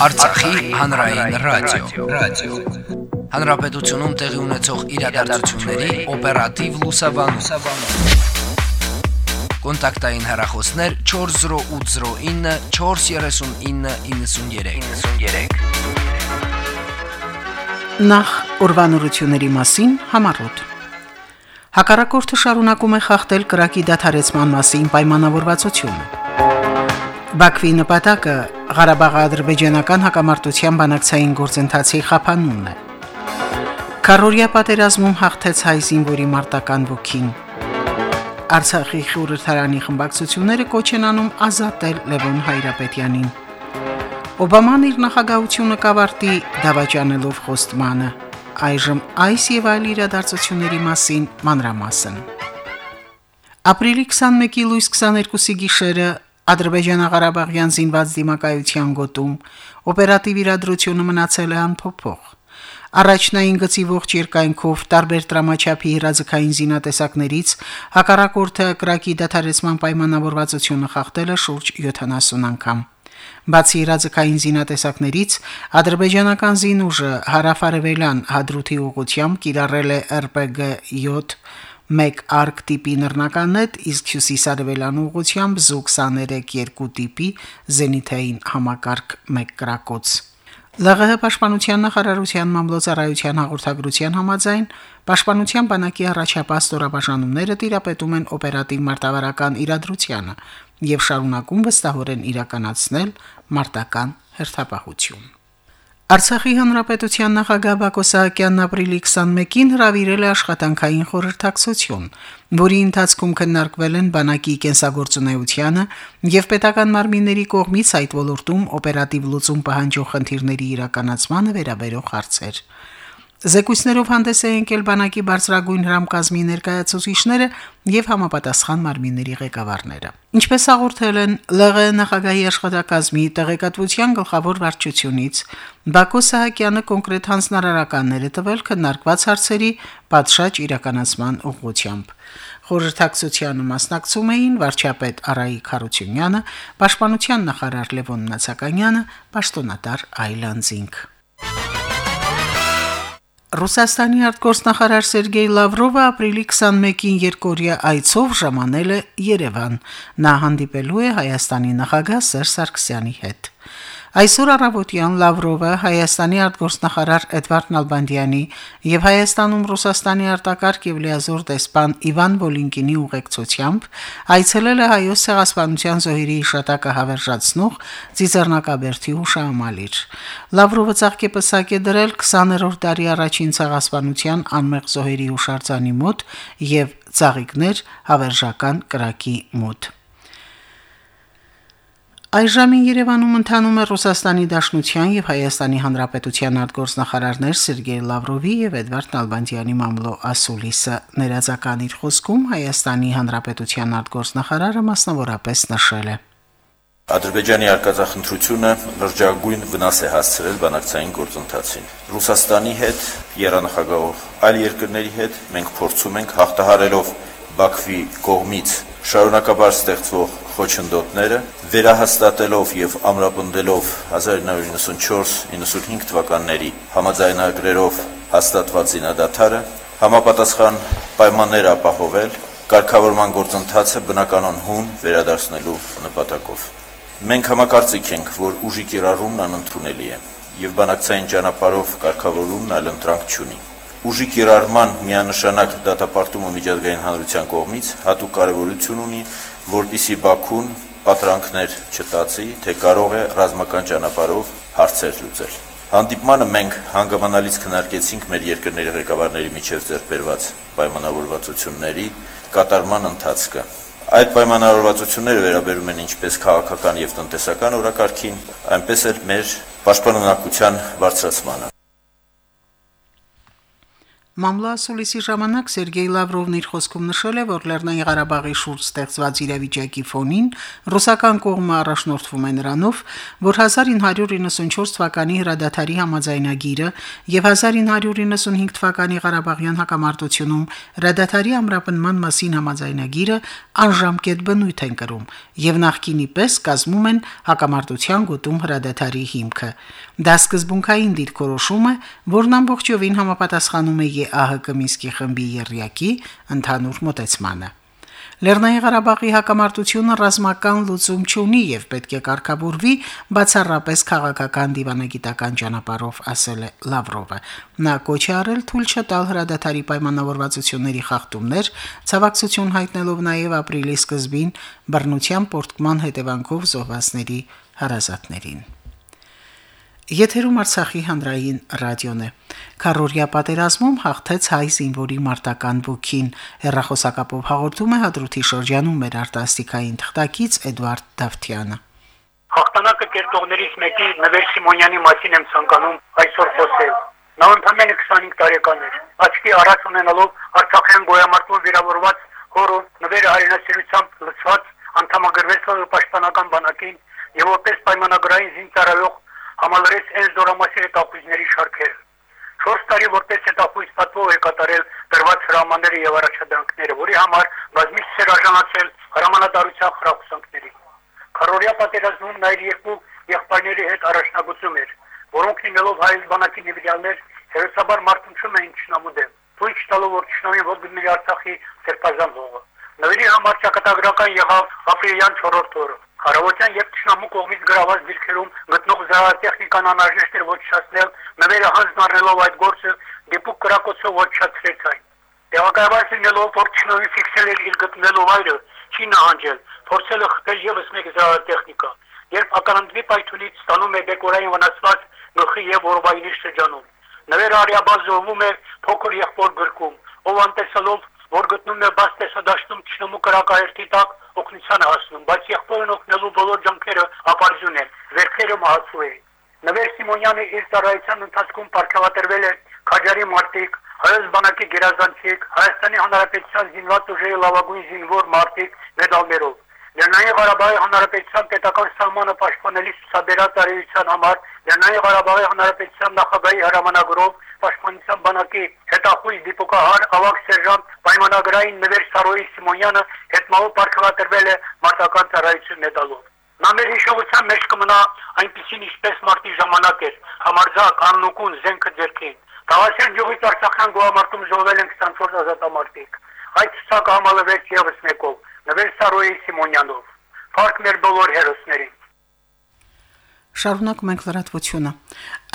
Արցախի հանրային ռադիո, ռադիո։ Հանրապետությունում տեղի ունեցող իրադարձությունների օպերատիվ լուսաբանում։ Կոնտակտային հեռախոսներ 40809 43993։ 93։ Նախ ուրվանորությունների մասին համառոտ։ Հակառակորդը շարունակում է խախտել կրակի դադարեցման մասին պայմանավորվածությունը։ Բաքվի նպատակը Ղարաբաղի ադրբեջանական հակամարտության բանակցային գործընթացի խափանումն է։ Կարորիա պատերազմում հաղթեց հայ զինվորի մարտական ոգին։ Արցախի խորհրդարանի խմբակցությունները կոչ են անում ազատել Լևոն Հայրապետյանին։ Օբաման իր նախագահությունը կավարտի դավաճանելով խոստմանը։ Այժմ այս եւ այլ իրադարձությունների մասին մանրամասն։ Ապրիլի 21-ի լույս 22-ի գիշերը Ադրբեջանա-Ղարաբաղյան զինված դիմակայության գոտում օպերատիվ իրադրությունը մնացել է անփոփոխ։ Առաջնային գծի ողջ երկայնքով տարբեր դրամաչափի հրաձգային զինատեսակներից հակառակորդը կրակի դադարեցման պայմանավորվածությունը խախտել է շուրջ 70 անգամ։ Բացի իրազեկային զինատեսակներից, ադրբեջանական զինուժը հարավարևելյան հադրութի ուղությամբ կիրառել է RPG 7 1 արկ տիպի նռնականետ, իսկ հյուսիսարևելյան ուղությամբ ZU-23 2 տիպի զենիթային համակարգ 1 կրակոց։ ԼՂՀ պաշտպանության նախարարության մամլոյցարայության հաղորդագրության համաձայն. Պաշտպանության բանակի առաջապահ ստորաբաժանումները տիրապետում են օպերատիվ մարտավարական իրադրությանը եւ շարունակում վստահորեն իրականացնել մարտական հերթապահություն։ Արցախի հանրապետության նախագահ Բակո Սահակյանն ապրիլի 21-ին հրավիրել է աշխատանքային խորհրդակցություն, որի ընթացքում քննարկվել են բանակի կենսագործունեությանը եւ պետական մարմինների կողմից այդ ոլորտում օպերատիվ լուծում պահանջող խնդիրների իրականացմանը վերաբերող հարցեր։ Զեկույցներով հանդես է եկել բանակի բարձրագույն հրամկազմի ներկայացուցիչները եւ համապատասխան մարմինների ղեկավարները։ Ինչպես հաղորդել են ԼՂ նախագահի աշխատակազմի տեղեկատվության գլխավոր վարչությունից, Բակո Սահակյանը կոնկրետ հանձնարարականներ է տվել քննարկված հարցերի պատշաճ իրականացման ուղղությամբ։ Խորհրդակցությանը մասնակցում էին վարչապետ Արայիկ Խարությունյանը, պաշտպանության նախարար Լևոն Նացականյանը, պաշտոնատար Այլանդզինգ։ Ռուսաստանի արտգործնախարար Սերգեյ Լավրովը ապրիլի 21-ին երկորյա այցով ժամանել է Երևան։ Նա հանդիպելու է Հայաստանի նախագահ Սերժ Սարգսյանի հետ։ Այսօր առավոտյան Լավրովը Հայաստանի արտգործնախարար Էդվարդ Նալբանդյանի եւ Հայաստանում Ռուսաստանի արտակարգ եւ լիազոր դեսպան Իվան Վոլինկինի ուղեկցությամբ այցելել է հայոց ցեղասպանության զոհերի հիշատակը հավերժացնող Ծիծեռնակաբերդի հուշահամալիր։ Լավրովը ցաղկեպսակ է դրել 20-րդ դարի առաջին ցեղասպանության անմեղ զոհերի հուշարձանի մոտ եւ ծաղիկներ հավերժական կրակի մոտ։ Այժմին Երևանում ընթանում է Ռուսաստանի Դաշնության եւ Հայաստանի Հանրապետության արտգործնախարարներ Սերգեյ Լավրովի եւ Էդվարդ Նալբանդյանի մամլո ասուլիսը ներածական իր խոսքում Հայաստանի Հանրապետության արտգործնախարարը մասնավորապես նշել է. Ադրբեջանի արկածախնդրությունը լրջագույն վնաս է հասցրել բանակցային գործընթացին։ Ռուսաստանի հետ, երանախագահող այլ երկրների հետ մենք փորձում ենք հաղթահարելով Բաքվի կողմից շարունակաբար ստեղծվող խոչընդոտները վերահաստատելով եւ ամրապնդելով 1994-95 թվականների համաձայնագրերով հաստատված զինադադարը համապատասխան պայմաններ ապահովել կարգավորման գործընթացը բնականon հուն վերադարձնելու նպատակով։ Մենք համակարծիք ենք, որ ուժի կիրառումն անընդունելի է եւ բանակցային ճանապարհով կարգավորումն այլ ընտրանք չունի։ Ուժի կիրառման միանշանակ դատապարտումը միջազգային հանրության կողմից հատուկ կարևորություն ունի, որտիսի Բաքուն պատրանքներ չտածի, թե կարող է ռազմական ճանապարհով հարցեր լուծել։ Հանդիպմանը մենք հանգամանալից քննարկեցինք մեր երկրների ղեկավարների միջև ձեռբերված պայմանավորվածությունների կատարման ընթացքը։ Այդ պայմանավորվածությունները վերաբերում են ինչպես քաղաքական եւ տնտեսական օրակարգին, այնպես էլ մեր պաշտպանունակության բարձրացմանը։ Մամլոասուլիսի ժամանակ Սերգեյ Լավրովն իր խոսքում նշել է, որ Լեռնային Ղարաբաղի շուրջ ստեղծված իրավիճակի ֆոնին ռուսական կողմը առաջնորդվում է նրանով, որ 1994 թվականի հրադադարի համաձայնագիրը եւ 1995 թվականի Ղարաբաղյան հակամարտությունում հրադադարի ամրապնման մասին համաձայնագիրը անժամկետ բնույթ են կրում եւ նախկինի պես կազմում են հակամարտության գոտում հրադադարի հիմքը։ Դա սկզբունքային դիրքորոշում է, որն ամբողջովին համապատասխանում է ԵԱՀԿ Մինսկի խմբի երրյակի ընդհանուր մոտեցմանը։ Լեռնային Ղարաբաղի հակամարտությունը ռազմական լուծում չունի եւ պետք է կարգավորվի բացառապես քաղաքական դիվանագիտական ճանապարհով, ասել է Լավրովը։ Նա կոչ է արել թույլ չտալ հրադադարի պայմանավորվածությունների խախտումներ, ցավակցություն հայտնելով նաեւ ապրիլի սկզբին բռնության պորտկման հետևանքով զոհվածների հարազատներին։ Եթերում Արցախի հանրային ռադիոն է։ Կարորիա պատերազմում հաղթեց հայ զինվորի մարտական ոգին։ Հերրախոսակապով հաղորդում է հադրութի շրջանում մեր արտասթիկային թղթակից Էդվարդ Դավթյանը։ Հաղթանակը կերտողներից մեկի Նվեր Սիմոնյանի մասին եմ ցանկանում այսօր խոսել։ Նա ընդամենը 25 տարեկան էր։ Աչքի առաջ ունենալով Արցախյան գոյամարտում վիրավորված հորը Նվերը հայրենասիրությամբ լցված անդամագրվեց պաշտպանական բանակին եւ որպես պայմանագրային զինծառայող համալրեց այն զորամասի հետապույզների շարքերը։ 4 տարի որպես հետապույզ պատվով է կատարել դրված հրամանները եւ առաջադրանքները, որի համար բազմիցս էր արժանացել հրամանատարության խրախուսանքների։ Քարորիա պատերազմում նա իր երկու եղբայրների հետ առաջնագծում էր, որոնք լինելով հայ բանակի նվիրյալներ հերոսաբար մարտնչում էին ճշնամուդեմ։ Թույլ չտալով որ ճշնամի ողջունի Արցախի սերբազան հողը։ Նվերի համար ճակատագրական եղավ ապրիլյան 4-րդ օրը։ Հարավոտյան եւ Տշնամու կողմից գրաված դիրքերում գտնող զարատեխնիկան անհրաժեշտ էր ոչնչացնել, նվերը հանձն առնելով այդ գործը դեպուկ կրակոցով ոչնչացրեց այն։ Տեղակայված լինելով որ Տշնամի ֆիքսել էր իր գտնվելու վայրը, չի նահանջել, փորձել է խփել եւս մեկ զարատեխնիկա, երբ ակարանդվի պայթունից ստանում է դեկորային վնասված գլխի եւ օրվայինի շրջանում։ Նվերը արիաբազ զոհվում է փոքր եղբոր գրկում, ով անտեսելով որ գտնում է բաց տեսադաշտում ճշնամու կրակահերթի տակ օգնության հասնում, բայց եղբորն օգնելու բոլոր ջանքերը ապարզուն են, վերքերը մահացու են։ Նվեր Սիմոնյանը իր ծառայության ընթացքում ապարգևատրվել է Քաջարի մարտիկ, հայոց բանակի գերազանցիկ, Հայաստանի Հանրապետության զինված ուժերի լավագույն զինվոր մարտիկ մեդալներով։ Լեռնային Ղարաբաղի Հանրապետության պետական սահմանը պաշտպանելի ցուցաբերած արիության համար Լեռնային Ղարաբաղի Հանրապետության նախագահի հրամանագրով պաշտպանության բանակի հետախույզ դիպուկահար ավակ սերժանտ պայմանագրային Նվեր Սարոյի Սիմոնյանը հետմահու ապարգևատրվել է մարտական ծառայություն մեդալով։ Նա մեր հիշողության մեջ կմնա այնպեսին ինչպես մարտի ժամանակ էր, համարձակ, աննուկուն, զենքը ձերքին։ Տավասյան գյուղից Արցախյան գոհամարտում զոհվել են 24 ազատամարտիկ։ Այդ ցուցակը համալվեց եւս մեկով Նվեր Սարոյի Սիմոնյանով։ Փառք մեր բոլոր հերոսներին։ Շարունակում ենք լրատվությունը։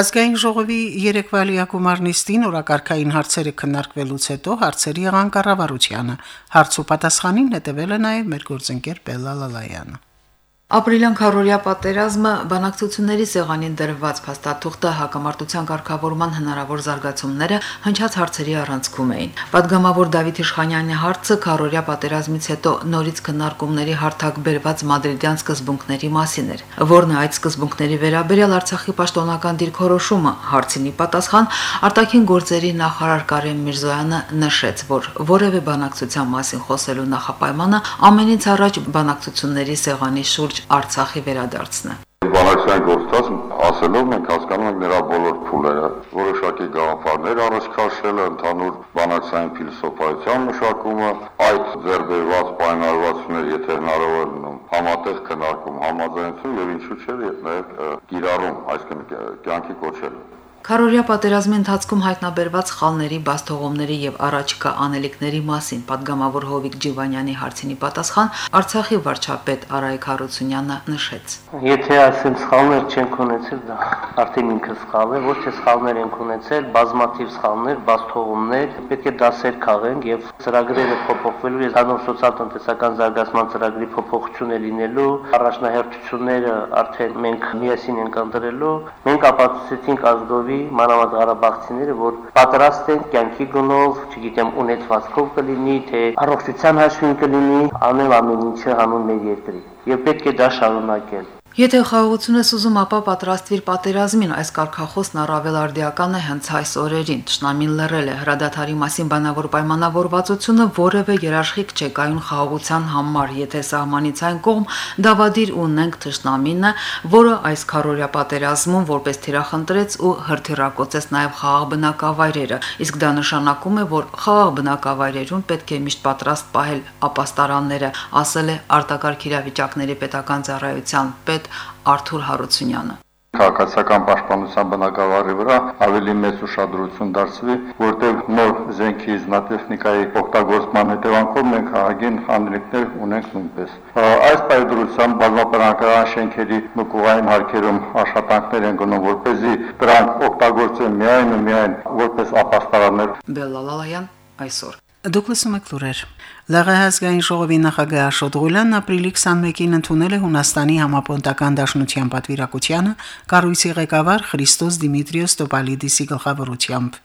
Ազգային ժողովի երեկվա լիակումարնիստին օրակարգային հարցերը քննարկվելուց հետո հարցերի եղան կառավարությանը։ Հարց ու պատասխանին հետևել է նաև մեր գործընկեր Բելլա Լալայանը։ Ապրիլյան քարորիա պատերազմը բանակցությունների սեղանին դրված փաստաթուղթը հակամարտության ղեկավարման հնարավոր զարգացումները հնչած հարցերի առանցքում էին։ Պատգամավոր Դավիթ Իշխանյանի հարցը քարորիա պատերազմից հետո նորից քննարկումների հարթակ բերված մադրիդյան սկզբունքների մասին էր, որն այդ սկզբունքների վերաբերյալ Արցախի պաշտոնական դիրքորոշումը հարցինի պատասխան արտաքին գործերի նախարար Կարեն Միրզոյանը նշեց, որ որևէ բանակցության մասին խոսելու նախապայմանը ամենից առաջ բանակցությունների սեղանի շուրջ Արցախի վերադարձն է։ Բանակցային գործընթաց ասելով մենք հասկանում ենք նրա բոլոր փուլերը, որոշակի գաղափարներ առաջ քաշելը, ընդհանուր բանակցային փիլիսոփայության մշակումը, այդ ձեռբերված պայմանավորվածություններ, եթե հնարավոր լինում, համատեղ քննարկում, համաձայնություն եւ ինչու՞ չէ, եւ նաեւ գիրառում, այսինքն կյանքի կոչելը։ Քարորյա պատերազմի ընթացքում հայտնաբերված խալների, բաստողումների եւ առաջկա անելիքների մասին падգամավոր Հովիկ Ջիվանյանի հարցին պատասխան Արցախի վարչապետ Արայք Հարությունյանը նշեց. Եթե ասեմ սխալներ չենք ունեցել, դա արդեն ինքը սխալ է, ոչ թե սխալներ ենք ունեցել, բազմաթիվ սխալներ, բաստողումներ, պետք է դասեր քաղենք եւ ծրագրերը փոփոխվելու եւ հանուն սոցիալ-տնտեսական զարգացման ծրագրի փոփոխությունը լինելու, առաջնահերթությունները արդեն մենք միասին ենք ընտրելու, մենք ապացուցեցինք ազգով ժողովի մանավանդ Ղարաբաղցիները, որ պատրաստ են կյանքի գնով, չգիտեմ, ունեցվածքով կլինի, թե առողջության հաշվին կլինի, անել ամեն ինչը հանուն մեր երկրի։ Եվ պետք է դա շարունակել։ Եթե խաղաղություն ես ուզում, ապա պատրաստվիր պատերազմին, այս կարգախոսն առավել արդիական է հենց այս օրերին։ Տշնամին լռել է հրադադարի մասին բանավոր պայմանավորվածությունը որևէ երաշխիք չէ կայուն խաղաղության համար, եթե սահմանից այն կողմ դավադիր ունենք տշնամինը, որը այս քարորյա պատերազմում որպես թիրախնդրեց ու հրթիռակոծեց նաև խաղաղ բնակավայրերը, իսկ դա նշանակում է, որ խաղաղ բնակավայրերում պետք է միշտ պատրաստ պահել ապաստարանները, ասել է արտակարգ իրավիճակների պետական ծառայության պետ Արթուր Հարությունյանը քաղաքացիական պաշտպանության բնակավարի վրա ավելի մեծ ուշադրություն դարձվի, որտեղ նոր զենքի զինատեխնիկայի օգտագործման հետևանքով մենք հագին հանրիկներ ունենք նույնպես։ Այս պայդրությամբ բազմապարանական շենքերի մկուղային հարկերում աշխատանքներ են գնում, որպեսզի դրանք օգտագործեն միայն ու միայն որպես ապաստարաններ։ Բելլալալայան այսօր Դուք լսում եք լուրեր։ ԼՂՀ ազգային ժողովի նախագահ Աշոտ Ղուլյանն ապրիլի 21-ին ընդունել է Հունաստանի համապոնտական դաշնության պատվիրակությանը կառույցի ղեկավար Խրիստոս Դիմիտրիոս Տոպալիդիսի գլխավորությամբ։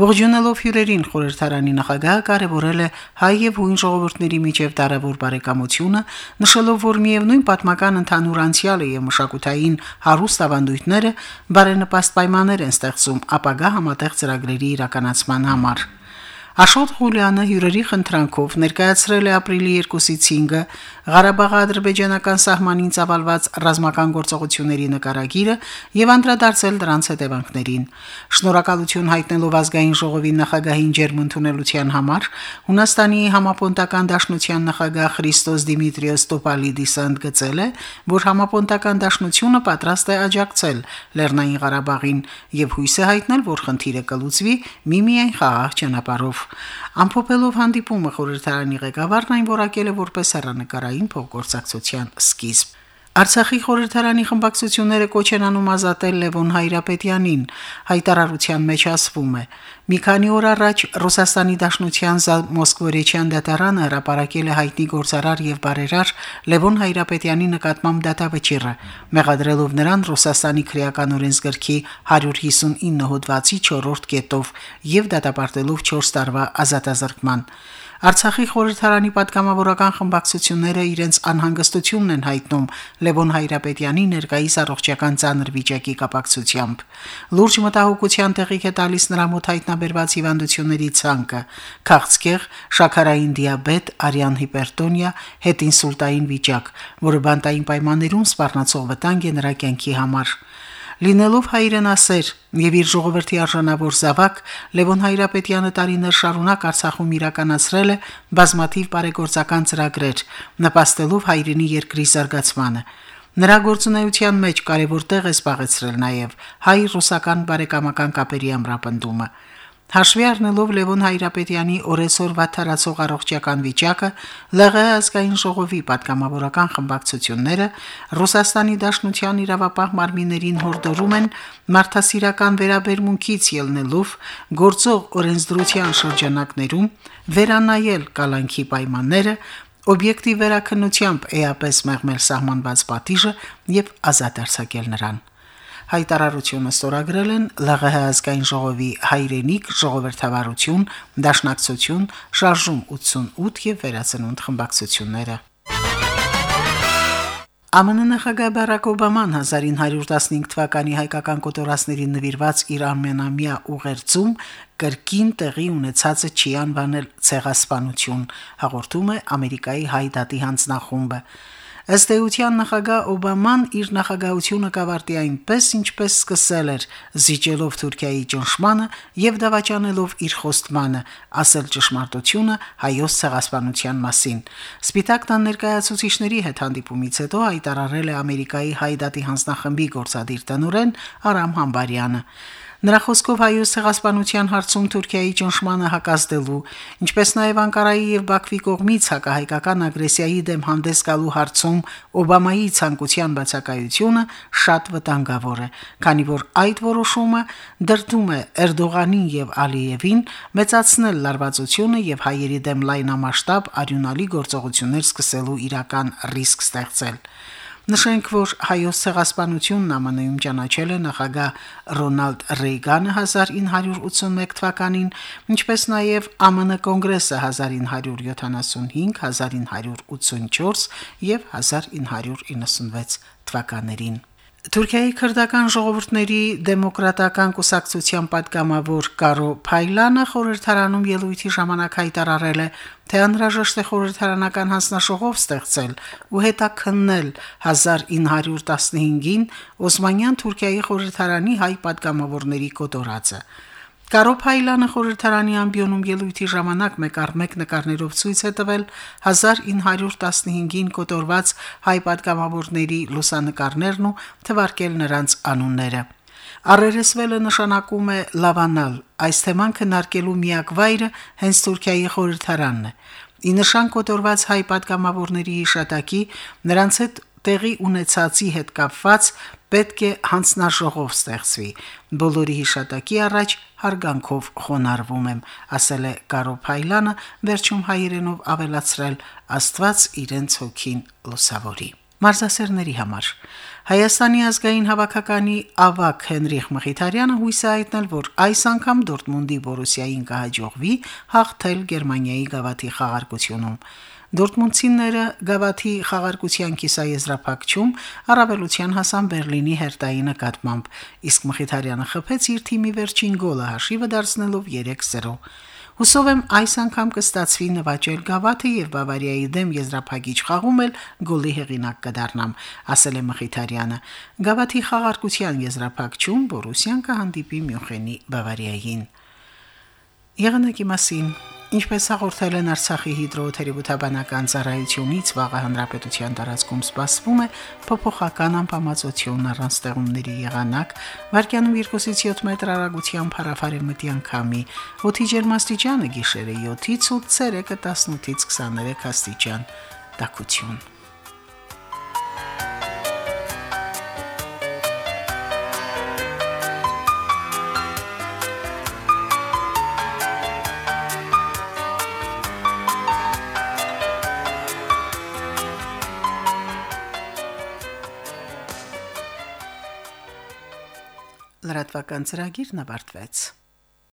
Ողջունելով հյուրերին խորհրդարանի նախագահը կարևորել է հայ եւ հույն ժողովուրդների միջև տարավոր բարեկամությունը, նշելով, որ միևնույն պատմական ընդհանուր անցյալը եւ մշակութային հարուստ ավանդույթները բարենպաստ պայմաններ են ստեղծում ապագա համատեղ ծրագրերի իրականացման համար։ Աշոտ Ղուլյանը հյուրերի խնդրանքով ներկայացրել է ապրիլի 2-ից 5-ը Ղարաբաղի ադրբեջանական սահմանին ծավալված ռազմական գործողությունների նկարագիրը եւ անդրադարձել դրանց հետևանքներին։ Շնորհակալություն հայտնելով ազգային ժողովի նախագահին ջերմընդունելության համար Հունաստանի համապոնտական դաշնության նախագահ Խրիստոս Դիմիտրիոս Տոպալիդիսը ընդգծել է, որ համապոնտական դաշնությունը պատրաստ է աջակցել Լեռնային Ղարաբաղին եւ հույս է հայտնել, որ խնդիրը կլուծվի միմիայն խաղաղ ճանապարհով։ Ամփոփելով հանդիպումը խորհրդարանի ղեկավարն այն որակել է որպես հեռանկարային փոխգործակցության սկիզբ։ Արցախի խորհրդարանի խմբակցությունները կոչ են անում ազատել Լևոն Հայրապետյանին, հայտարարության մեջ ասվում է. Մի քանի օր առաջ Ռուսաստանի Դաշնության Մոսկվորեչյան դատարանը հրապարակել է հայտնի գործարար եւ բարերար Լևոն Հայրապետյանի նկատմամբ դատավճիռը, մեղադրելով նրան Ռուսաստանի քրեական օրենսգրքի 159 հոդվածի 4-րդ կետով եւ դատապարտելով 4 տարվա ազատազրկման։ Արցախի խորհրդարանի պատգամավորական խմբակցությունները իրենց անհանգստությունն են հայտնում Լևոն Հայրապետյանի ներկայիս առողջական ցանր վիճակի կապակցությամբ։ Լուրջ մտահոգության տեղիք է տալիս նրա մոտ հայտնաբերված հիվանդությունների ցանկը՝ քաղցկեղ, շաքարային դիաբետ, արյան հիպերտոնիա, հետինսուլտային վիճակ, որը բանտային պայմաններում սպառնացող վտանգ է նրա կյանքի համար։ Լինելով հայրենասեր եւ իր ժողովրդի արժանավոր զավակ Լևոն Հայրապետյանը տարիներ շարունակ Արցախում իրականացրել է բազմաթիվ բարեգործական ծրագրեր, նպաստելով հայրենի երկրի զարգացմանը։ Նրա գործունեության մեջ կարևոր տեղ է զբաղեցրել նաև հայ-ռուսական բարեկամական կապերի ամրապնդումը։ Հաշվի առնելով Լևոն Հայրապետյանի օրեսօրվա տարածող առողջական վիճակը, ԼՂ ազգային ժողովի պատգամավորական խմբակցությունները Ռուսաստանի Դաշնության իրավապահ մարմիններին հորդորում են մարդասիրական վերաբերմունքից ելնելով գործող օրենսդրության շրջանակներում վերանայել կալանքի պայմանները, օբյեկտիվ վերակնությամբ էապես մեղմել սահմանված պատիժը եւ ազատ նրան հայտարարությունը ստորագրել են ԼՂՀ ազգային ժողովի հայրենիք ժողովրդավարություն, դաշնակցություն, շարժում 88 եւ վերացնունդ խմբակցությունները։ ԱՄՆ նախագահ Բարակ Օբաման 1915 թվականի հայկական կոտորածներին նվիրված իր ամենամյա ուղերձում կրկին տեղի ունեցածը չի անվանել ցեղասպանություն, հաղորդում է Ամերիկայի հայ դատի հանձնախումբը։ Ըստ էության նախագահ Օբաման իր նախագահությունը կավարտի այնպես, ինչպես սկսել էր, զիջելով Թուրքիայի ճնշմանը եւ դավաճանելով իր խոստմանը, ասել ճշմարտությունը հայոց ցեղասպանության մասին։ Սպիտակ տան ներկայացուցիչների հետ հանդիպումից հետո հայտարարել է Ամերիկայի հայդատի հանձնախմբի գործադիր տնօրեն Արամ Համբարյանը։ Նրա խոսքով հայոց ցեղասպանության հարցում Թուրքիայի ճնշմանը հակազդելու, ինչպես նաև Անկարայի եւ Բաքվի կողմից հակահայկական ագրեսիայի դեմ հանդես գալու հարցում Օբամայի ցանկության բացակայությունը շատ վտանգավոր է, քանի որ այդ որոշումը դրդում է Էրդողանին եւ Ալիևին մեծացնել լարվածությունը եւ հայերի դեմ լայնամասշտաբ արյունալի գործողություններ սկսելու իրական ռիսկ ստեղծել։ Նշենք, որ հայոց ցեղասպանությունն ԱՄՆ-ում ճանաչել է նախագահ Ռոնալդ Ռեյգանը 1981 թվականին, ինչպես նաև ԱՄՆ կոնգրեսը 1975, 1984 եւ 1996 թվականներին։ Թուրքիայի քրդական ժողովուրդների դեմոկրատական կուսակցության падգամավոր Կարո Փայլանը խորհրդարանում ելույթի ժամանակ հայտարարել է, թե անհրաժեշտ է խորհրդարանական հանձնաշահով ստեղծել ու հետաքննել 1915-ին Օսմանյան Թուրքիայի խորհրդարանի հայ падգամավորների կոտորածը։ Կարոփ Հայլանը խորհրդարանի ամբիոնում ելույթի ժամանակ մեկ առ մեկ նկարներով ցույց է տվել 1915-ին կոտորված հայ պատգամավորների լուսանկարներն ու թվարկել նրանց անունները։ Առերեսվելը նշանակում է լավանալ։ Այս թեման քննարկելու միակ վայրը հենց Թուրքիայի խորհրդարանն է։ Ի նշան կոտորված հայ պատգամավորների հիշատակի նրանց հետ տեղի ունեցածի հետ կապված պետք է հանձնաժողով ստեղծվի։ Բոլորի հիշատակի առաջ հարգանքով խոնարհվում եմ, ասել է Կարոփայլյանը, վերջում հայերենով ավելացրել Աստված իրենց հոգին լուսավորի։ Մարզասերների համար Հայաստանի ազգային հավաքականի ավակ Հենրիխ Մխիթարյանը հույս է հայտնել, որ այս անգամ Դորտմունդի Բորուսիային կհաջողվի հաղթել Գերմանիայի գավաթի խաղարկությունում։ Դորտմունդցիները գավաթի խաղարկության կիսաեզրափակչում առավելության հասան Բերլինի հերտայի նկատմամբ, իսկ Մխիթարյանը խփեց իր թիմի վերջին գոլը հաշիվը դարձնելով 3-0։ Հուսով եմ այս անգամ կստացվի նվաճել գավաթը եւ Բավարիայի դեմ եզրափակիչ խաղում էլ գոլի հեղինակ կդառնամ, ասել է Մխիթարյանը։ Գավաթի խաղարկության եզրափակչում Բորուսիան կհանդիպի Մյունխենի Բավարիային։ Եղանակի մասին. Ինչպես հաղորդել են Արցախի հիդրոթերապևտաբանական ծառայությունից, վաղ հանրապետության տարածքում սպասվում է փոփոխական անբավարարություն առանց ստեղումների եղանակ, վարկյանում 2-ից 7 մետր հեռագությամբ հարավարեմտյան քամի, օդի ջերմաստիճանը գիշերը 7-ից 8, ցերեկը 18-ից 23 աստիճան, տաքություն։ լրատվական ծրագիրն ավարտվեց